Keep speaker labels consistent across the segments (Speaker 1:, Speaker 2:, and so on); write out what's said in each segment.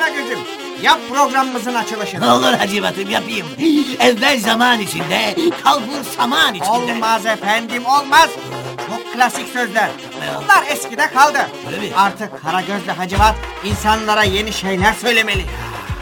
Speaker 1: Karagöz'üm. Yap programımızın açılışını.
Speaker 2: Olur Hacivat'ım yapayım. Evvel zaman içinde, kalbur saman içinde.
Speaker 1: Olmaz efendim olmaz. Çok klasik sözler.
Speaker 2: Ne?
Speaker 1: Bunlar eskide kaldı.
Speaker 2: Öyle mi?
Speaker 1: Artık Karagöz'le Hacivat insanlara yeni şeyler söylemeli.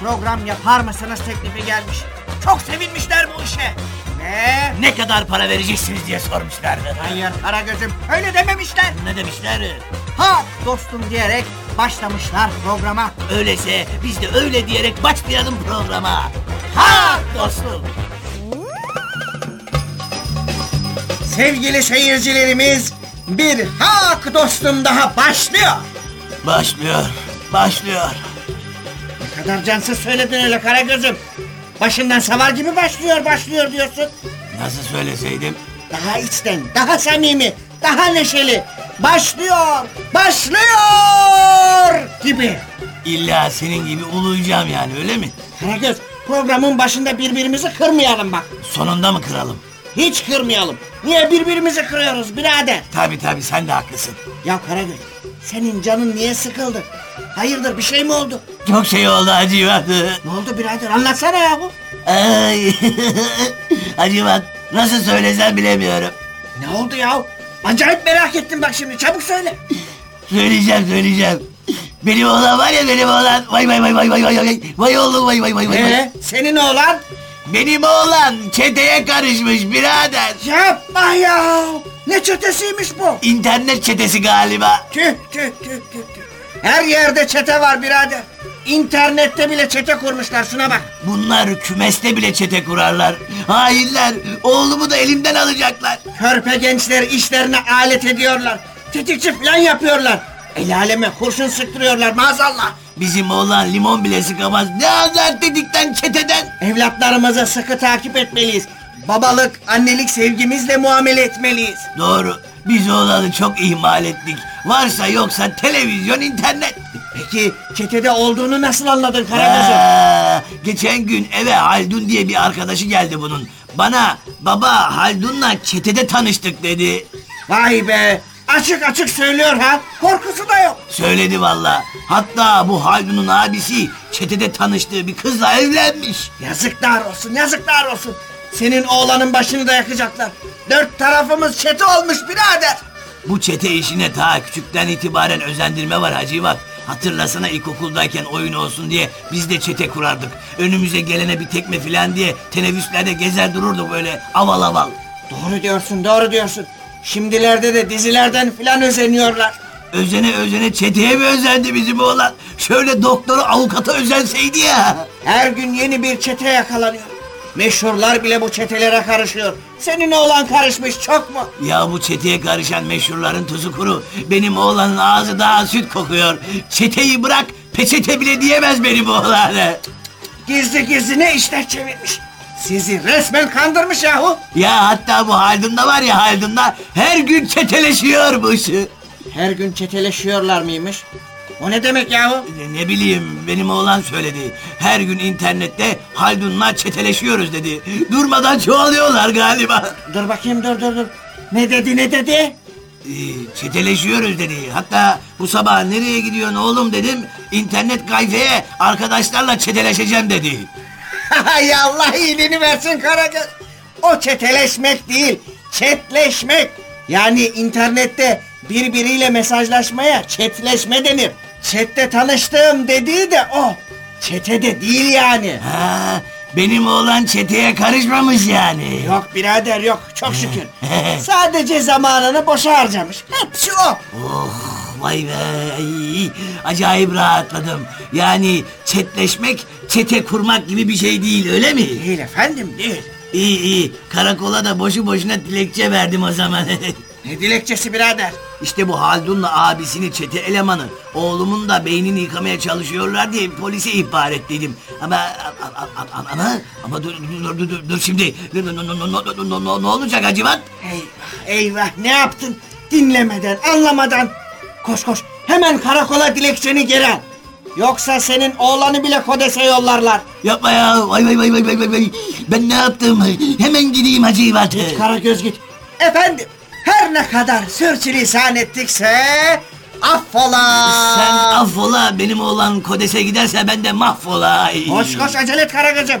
Speaker 1: program yapar mısınız teklifi gelmiş. Çok sevinmişler bu işe. Ne?
Speaker 2: Ne kadar para vereceksiniz diye sormuşlardı.
Speaker 1: Hayır Karagöz'üm öyle dememişler.
Speaker 2: Ne demişler?
Speaker 1: Ha dostum diyerek başlamışlar programa.
Speaker 2: Öyleyse biz de öyle diyerek başlayalım programa. Ha dostum.
Speaker 1: Sevgili seyircilerimiz bir hak dostum daha başlıyor.
Speaker 2: Başlıyor, başlıyor.
Speaker 1: Ne kadar cansız söyledin öyle Karagöz'üm. Başından savar gibi başlıyor başlıyor diyorsun.
Speaker 2: Nasıl söyleseydim?
Speaker 1: Daha içten, daha samimi, daha neşeli. Başlıyor, başlıyor gibi.
Speaker 2: İlla senin gibi uluyacağım yani öyle mi?
Speaker 1: Karagöz programın başında birbirimizi kırmayalım bak.
Speaker 2: Sonunda mı kıralım?
Speaker 1: Hiç kırmayalım. Niye birbirimizi kırıyoruz birader?
Speaker 2: Tabi tabi sen de haklısın.
Speaker 1: Ya Karagöz senin canın niye sıkıldı? Hayırdır bir şey mi oldu?
Speaker 2: Çok şey oldu Hacivat.
Speaker 1: Ne oldu birader anlatsana yahu.
Speaker 2: Ay. Hacivat nasıl söylesem bilemiyorum.
Speaker 1: Ne oldu ya? Acayip merak ettim bak şimdi çabuk söyle.
Speaker 2: Söyleyeceğim söyleyeceğim. Benim oğlan var ya benim oğlan. Vay vay vay vay vay vay vay. Vay oğlum vay vay vay. vay.
Speaker 1: Ee, senin oğlan?
Speaker 2: Benim oğlan çeteye karışmış birader.
Speaker 1: Yapma ya. Ne çetesiymiş bu?
Speaker 2: İnternet çetesi galiba.
Speaker 1: Tüh tüh tüh tüh tüh. Her yerde çete var birader. İnternette bile çete kurmuşlar şuna bak.
Speaker 2: Bunlar kümeste bile çete kurarlar. Hainler oğlumu da elimden alacaklar.
Speaker 1: Körpe gençler işlerine alet ediyorlar. Tetikçi falan yapıyorlar. El aleme kurşun sıktırıyorlar maazallah.
Speaker 2: Bizim oğlan limon bile sıkamaz. Ne azar dedikten çeteden.
Speaker 1: Evlatlarımızı sıkı takip etmeliyiz. Babalık, annelik sevgimizle muamele etmeliyiz.
Speaker 2: Doğru. Biz oğlanı çok ihmal ettik. Varsa yoksa televizyon, internet.
Speaker 1: Peki çetede olduğunu nasıl anladın Karagöz'üm?
Speaker 2: Aa, geçen gün eve Haldun diye bir arkadaşı geldi bunun. Bana baba Haldun'la çetede tanıştık dedi.
Speaker 1: Vay be! Açık açık söylüyor ha. Korkusu da yok.
Speaker 2: Söyledi valla. Hatta bu Haldun'un abisi çetede tanıştığı bir kızla evlenmiş.
Speaker 1: Yazıklar olsun, yazıklar olsun. Senin oğlanın başını da yakacaklar. Dört tarafımız çete olmuş birader.
Speaker 2: Bu çete işine ta küçükten itibaren özendirme var Hacivat. Hatırlasana ilkokuldayken oyun olsun diye biz de çete kurardık. Önümüze gelene bir tekme filan diye teneffüslerde gezer dururduk böyle aval aval.
Speaker 1: Doğru diyorsun, doğru diyorsun. Şimdilerde de dizilerden filan özeniyorlar.
Speaker 2: Özene özene çeteye mi özendi bizim oğlan? Şöyle doktoru avukata özenseydi ya.
Speaker 1: Her gün yeni bir çete yakalanıyor. Meşhurlar bile bu çetelere karışıyor. Senin oğlan karışmış çok mu?
Speaker 2: Ya bu çeteye karışan meşhurların tuzu kuru. Benim oğlanın ağzı daha süt kokuyor. Çeteyi bırak peçete bile diyemez benim oğlan.
Speaker 1: Gizli gizli ne işler çevirmiş. Sizi resmen kandırmış yahu.
Speaker 2: Ya hatta bu Haldun'da var ya Haldun'da her gün çeteleşiyormuş.
Speaker 1: Her gün çeteleşiyorlar mıymış? O ne demek yahu?
Speaker 2: Ne, ne bileyim benim oğlan söyledi. Her gün internette Haldun'la çeteleşiyoruz dedi. Durmadan çoğalıyorlar galiba.
Speaker 1: Dur bakayım dur dur dur. Ne dedi ne dedi?
Speaker 2: Ee, çeteleşiyoruz dedi. Hatta bu sabah nereye gidiyorsun oğlum dedim. İnternet kayfeye arkadaşlarla çeteleşeceğim dedi.
Speaker 1: Hay Allah iyiliğini versin Karagöz. O çeteleşmek değil, çetleşmek. Yani internette birbiriyle mesajlaşmaya çetleşme denir. Çette tanıştım dediği de o. Çetede değil yani.
Speaker 2: Ha, benim oğlan çeteye karışmamış yani.
Speaker 1: Yok birader yok çok şükür. Sadece zamanını boşa harcamış. Hepsi o.
Speaker 2: Oh vay be ay, acayip rahatladım. Yani çetleşmek çete kurmak gibi bir şey değil öyle mi?
Speaker 1: Değil efendim değil.
Speaker 2: İyi iyi karakola da boşu boşuna dilekçe verdim o zaman.
Speaker 1: Ne dilekçesi birader?
Speaker 2: İşte bu Haldun'la abisini çete elemanı oğlumun da beynini yıkamaya çalışıyorlar diye polise ihbar ettiydim. Ama ama ama, ama dur, dur, dur, dur, dur şimdi ne, olacak Hacivat?
Speaker 1: Eyvah eyvah ne yaptın? Dinlemeden anlamadan. Koş koş hemen karakola dilekçeni geri al. Yoksa senin oğlanı bile kodese yollarlar.
Speaker 2: Yapma ya vay vay vay vay vay vay. Ben ne yaptım? Hemen gideyim Hacivat.
Speaker 1: Karagöz git. Efendim her ne kadar sürçülisan ettikse affola.
Speaker 2: Sen affola benim oğlan kodese giderse ben de mahvola.
Speaker 1: Koş koş acele et Karagöz'üm.